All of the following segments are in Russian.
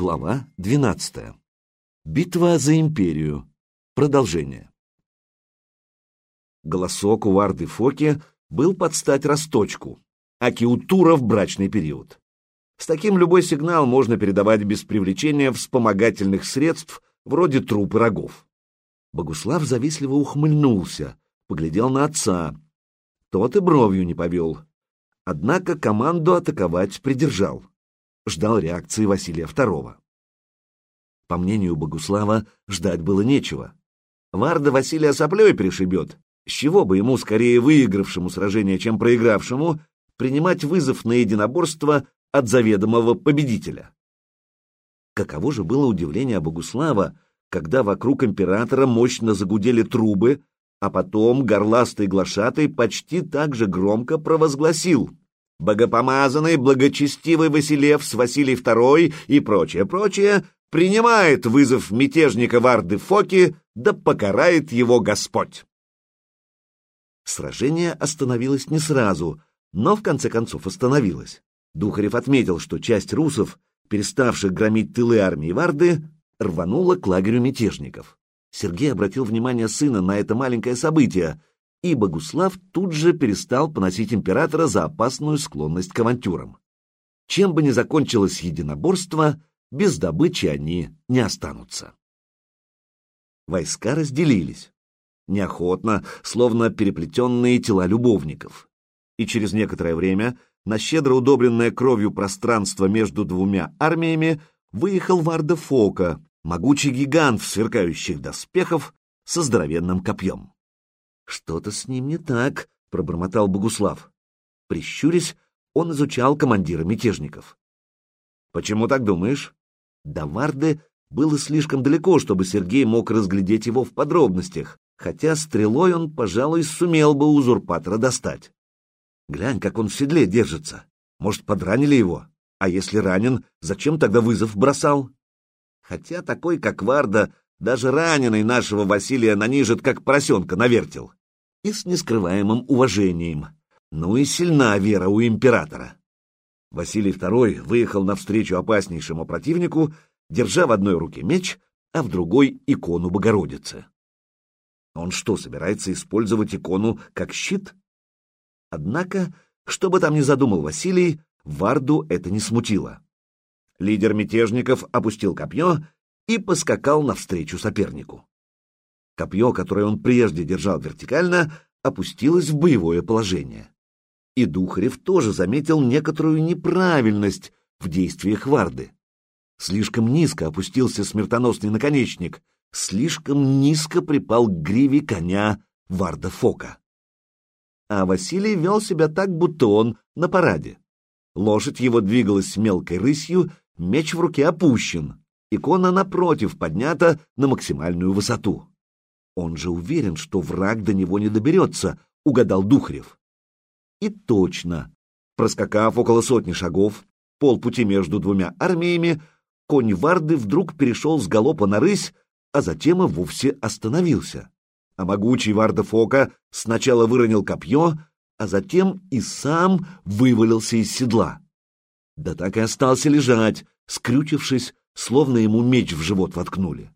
Глава 12. Битва за империю. Продолжение. Голосок у Варды Фоки был под стать росточку, а Киутура в брачный период. С таким любой сигнал можно передавать без привлечения вспомогательных средств вроде труп и рогов. Богуслав завистливо ухмыльнулся, поглядел на отца. Тот и бровью не повел. Однако команду атаковать придержал ждал реакции Василия II. По мнению Богуслава, ждать было нечего. Варда Василия соплей пришибет. С чего бы ему, скорее выигравшему сражение, чем проигравшему, принимать вызов на единоборство от заведомого победителя? Каково же было удивление Богуслава, когда вокруг императора мощно загудели трубы, а потом горластый глашатый почти так же громко провозгласил богопомазанный, благочестивый Василевс, Василий II и прочее, прочее, принимает вызов мятежника Варды Фоки, да покарает его Господь. Сражение остановилось не сразу, но в конце концов остановилось. Духарев отметил, что часть русов, переставших громить тылы армии Варды, рванула к лагерю мятежников. Сергей обратил внимание сына на это маленькое событие, и Богуслав тут же перестал поносить императора за опасную склонность к авантюрам. Чем бы ни закончилось единоборство, без добычи они не останутся. Войска разделились. Неохотно, словно переплетенные тела любовников. И через некоторое время на щедро удобренное кровью пространство между двумя армиями выехал Варда Фока, могучий гигант в сверкающих доспехов со здоровенным копьем. «Что-то с ним не так», — пробормотал Богуслав. Прищурясь, он изучал командира мятежников. «Почему так думаешь?» До Варды было слишком далеко, чтобы Сергей мог разглядеть его в подробностях, хотя стрелой он, пожалуй, сумел бы узурпатора достать. Глянь, как он в седле держится. Может, подранили его? А если ранен, зачем тогда вызов бросал? Хотя такой, как Варда, даже раненый нашего Василия нанижит, как поросенка навертел и с нескрываемым уважением. Ну и сильна вера у императора. Василий II выехал навстречу опаснейшему противнику, держа в одной руке меч, а в другой — икону Богородицы. Он что, собирается использовать икону как щит? Однако, что бы там ни задумал Василий, Варду это не смутило. Лидер мятежников опустил копье и поскакал навстречу сопернику. Копье, которое он прежде держал вертикально, опустилось в боевое положение. И Духарев тоже заметил некоторую неправильность в действиях Варды. Слишком низко опустился смертоносный наконечник, слишком низко припал к гриве коня Варда Фока. А Василий вел себя так, будто он на параде. Лошадь его двигалась мелкой рысью, меч в руке опущен, икона напротив поднята на максимальную высоту. Он же уверен, что враг до него не доберется, угадал Духарев. И точно. Проскакав около сотни шагов, полпути между двумя армиями, конь Варды вдруг перешел с галопа на рысь, а затем и вовсе остановился. А могучий Варда Фока сначала выронил копье, а затем и сам вывалился из седла. Да так и остался лежать, скрючившись, словно ему меч в живот воткнули.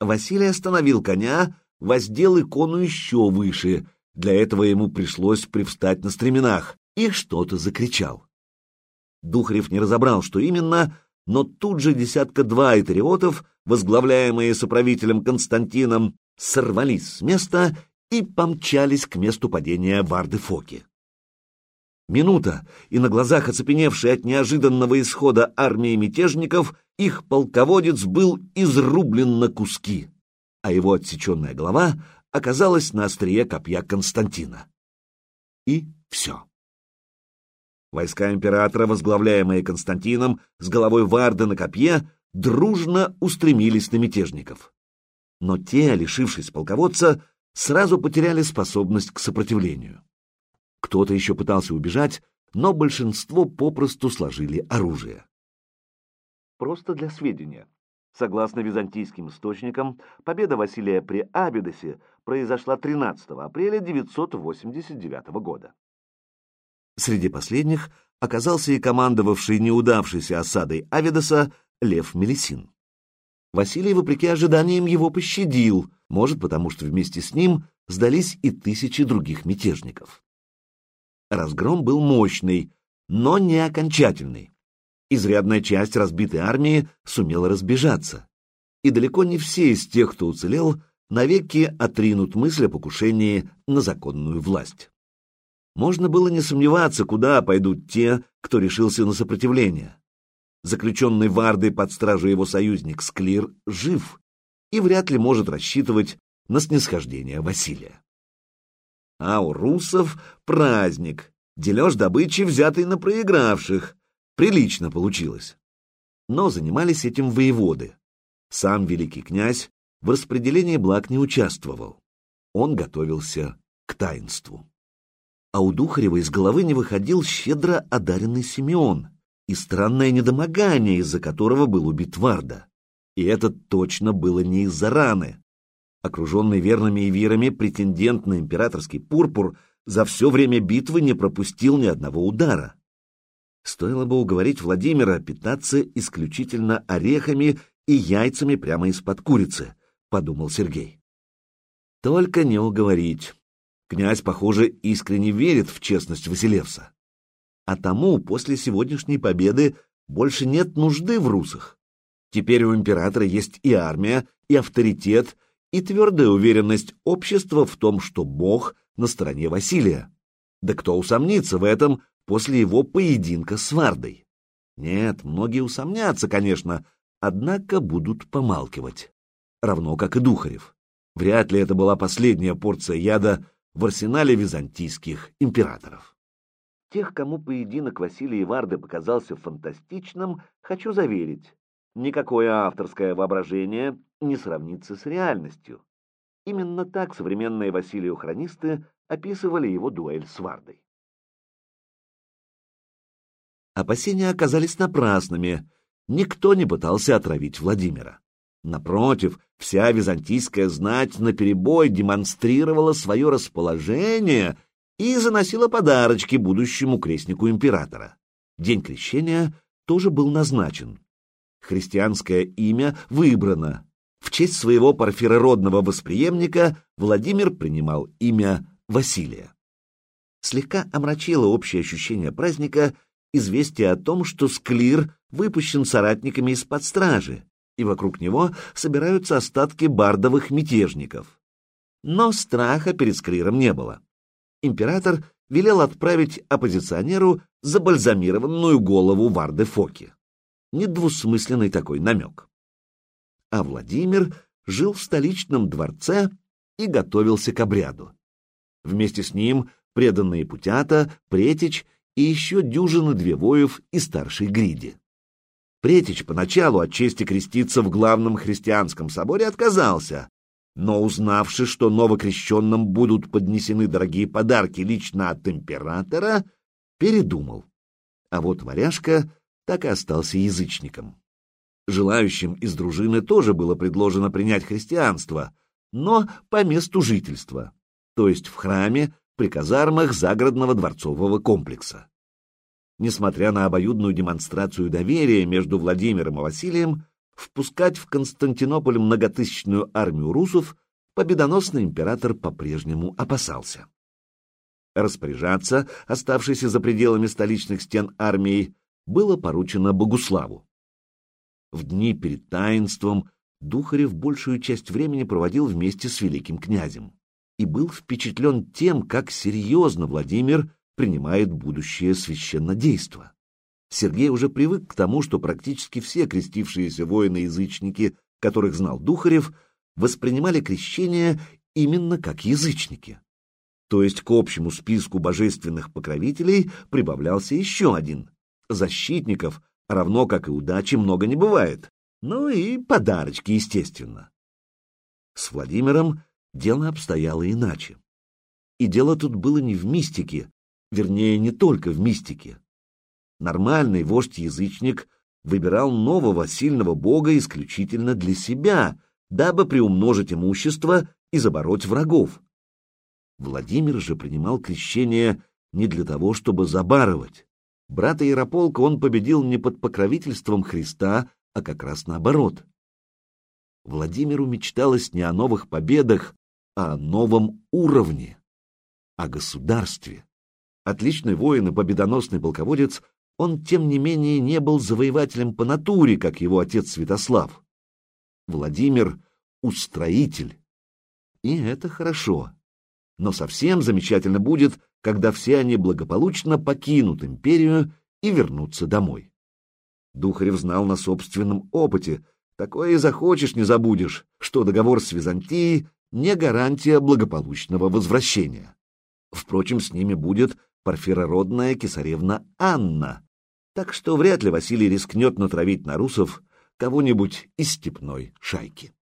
Василий остановил коня, воздел икону еще выше. Для этого ему пришлось привстать на стременах и что-то закричал. Духарев не разобрал, что именно, но тут же десятка-два этериотов, возглавляемые соправителем Константином, сорвались с места и помчались к месту падения Варды Фоки. Минута, и на глазах оцепеневшей от неожиданного исхода армии мятежников их полководец был изрублен на куски, а его отсеченная голова оказалась на острие копья Константина. И все. Войска императора, возглавляемые Константином, с головой Варды на копье, дружно устремились на мятежников. Но те, лишившись полководца, сразу потеряли способность к сопротивлению. Кто-то еще пытался убежать, но большинство попросту сложили оружие. Просто для сведения. Согласно византийским источникам, победа Василия при Абидосе произошла 13 апреля 989 года. Среди последних оказался и командовавший неудавшейся осадой Авидоса Лев Мелисин. Василий, вопреки ожиданиям, его пощадил, может, потому что вместе с ним сдались и тысячи других мятежников. Разгром был мощный, но не окончательный. Изрядная часть разбитой армии сумела разбежаться, и далеко не все из тех, кто уцелел, навеки отринут мысль о покушении на законную власть. Можно было не сомневаться, куда пойдут те, кто решился на сопротивление. Заключенный Вардой под стражу его союзник Склир жив и вряд ли может рассчитывать на снисхождение Василия. А у русов праздник, дележ добычи, взятый на проигравших. Прилично получилось. Но занимались этим воеводы. Сам великий князь в распределении благ не участвовал. Он готовился к таинству. А у Духарева из головы не выходил щедро одаренный Симеон и странное недомогание, из-за которого был убит Варда. И это точно было не из-за раны. Окруженный верными и вирами претендент на императорский пурпур за все время битвы не пропустил ни одного удара. Стоило бы уговорить Владимира питаться исключительно орехами и яйцами прямо из-под курицы, — подумал Сергей. Только не уговорить. Князь, похоже, искренне верит в честность Василевса. А тому после сегодняшней победы больше нет нужды в русах. Теперь у императора есть и армия, и авторитет, и твердая уверенность общества в том, что Бог на стороне Василия. Да кто усомнится в этом после его поединка с Вардой? Нет, многие усомнятся, конечно, однако будут помалкивать равно как и Духарев. Вряд ли это была последняя порция яда в арсенале византийских императоров. Тех, кому поединок Василия Варды показался фантастичным, хочу заверить, никакое авторское воображение не сравнится с реальностью. Именно так современные Василию-хронисты описывали его дуэль с Вардой. Опасения оказались напрасными, никто не пытался отравить Владимира. Напротив, вся византийская знать наперебой демонстрировала свое расположение и заносила подарочки будущему крестнику императора. День крещения тоже был назначен. Христианское имя выбрано. В честь своего парфирородного восприемника Владимир принимал имя Василия. Слегка омрачило общее ощущение праздника известие о том, что Склир выпущен соратниками из-под стражи, и вокруг него собираются остатки бардовых мятежников. Но страха перед Скриром не было. Император велел отправить оппозиционеру забальзамированную голову Варды Фоки. Недвусмысленный такой намек. А Владимир жил в столичном дворце и готовился к обряду. Вместе с ним преданные Путята, Претич и еще дюжины две воев и старшей Гриди. Претич поначалу от чести креститься в главном христианском соборе отказался, но узнавши, что новокрещенным будут поднесены дорогие подарки лично от императора, передумал. А вот варяжка так и остался язычником. Желающим из дружины тоже было предложено принять христианство, но по месту жительства, то есть в храме при казармах загородного дворцового комплекса. Несмотря на обоюдную демонстрацию доверия между Владимиром и Василием, впускать в Константинополь многотысячную армию русов победоносный император по-прежнему опасался. Распоряжаться, оставшейся за пределами столичных стен армией, было поручено Богуславу. В дни перед таинством Духарев большую часть времени проводил вместе с великим князем и был впечатлен тем, как серьезно Владимир принимает будущее священнодейство. Сергей уже привык к тому, что практически все крестившиеся воины-язычники, которых знал Духарев, воспринимали крещение именно как язычники. То есть к общему списку божественных покровителей прибавлялся еще один. Защитников, равно как и удачи, много не бывает. Ну и подарочки, естественно. С Владимиром дело обстояло иначе. И дело тут было не в мистике, вернее, не только в мистике. Нормальный вождь-язычник выбирал нового сильного бога исключительно для себя, дабы приумножить имущество и забороть врагов. Владимир же принимал крещение не для того, чтобы забарывать. Брата Ярополка он победил не под покровительством Христа, а как раз наоборот. Владимиру мечталось не о новых победах, а о новом уровне, о государстве. Отличный воин и победоносный полководец, он, тем не менее, не был завоевателем по натуре, как его отец Святослав. Владимир — устроитель. И это хорошо. Но совсем замечательно будет, когда все они благополучно покинут империю и вернутся домой. Духарев знал на собственном опыте, такое и захочешь не забудешь, что договор с Византией не гарантия благополучного возвращения. Впрочем, с ними будет парфирородная кесаревна Анна, так что вряд ли Василий рискнет натравить на русов кого-нибудь из степной шайки.